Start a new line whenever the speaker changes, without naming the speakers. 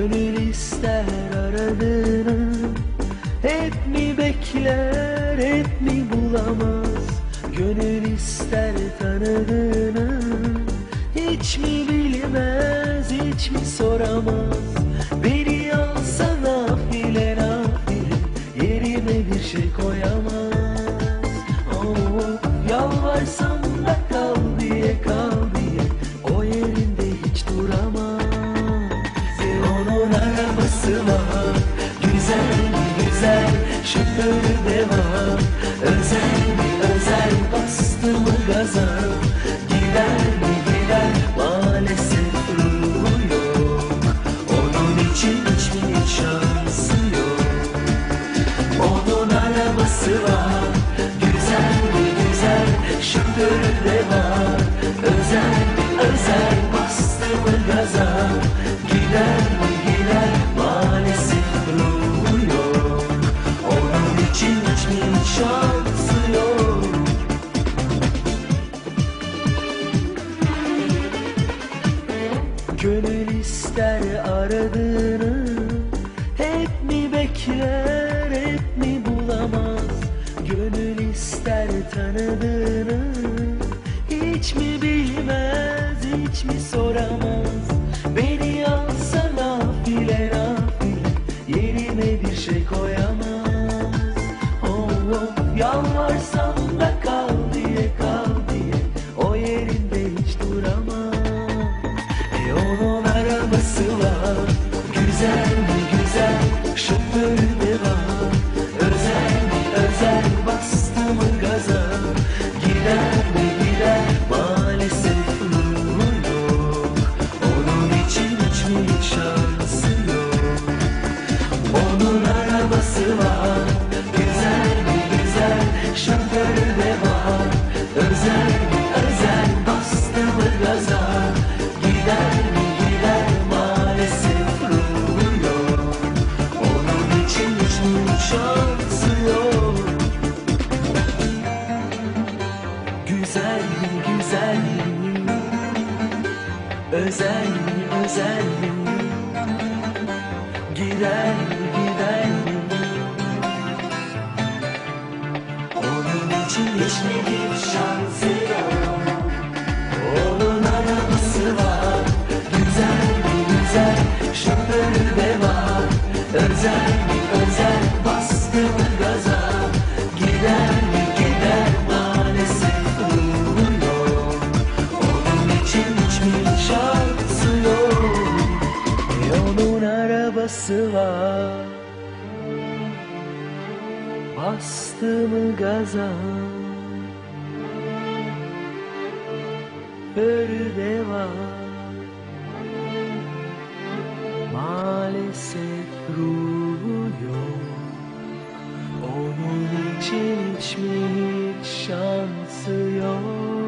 Gönül ister aradığını. Hep mi bekler hep mi bulamaz? Gönül ister tanıdığını. Hiç mi bilmez hiç mi soramaz? Beni alsana file nafile Yerime bir şey koyamaz. Gaza Gider mi gider maalesef ruhu yok. Onun için hiç mi hiç şansı yok. Onun arabası var. Güzel mi güzel Şoförü de var. Özel mi özel Bastı mı gaza Gider mi gider Maalesef ruhu yok. Onun için hiç mi hiç şansı Gönül ister aradığını Hep mi bekler hep mi bulamaz? Gönül ister tanıdığını Hiç mi bilmez hiç mi soramaz? Beni alsa nafile nafile Yerime bir şey koyamaz Özel özel Gider gider Onun için hiç mi hiç şansı yok? Onun arabası var. Güzel güzel? Şoförü de var. Özel Bastım gaza. Ölü var Maalesef ruhu yok. Onun için hiç hiç şansı yok.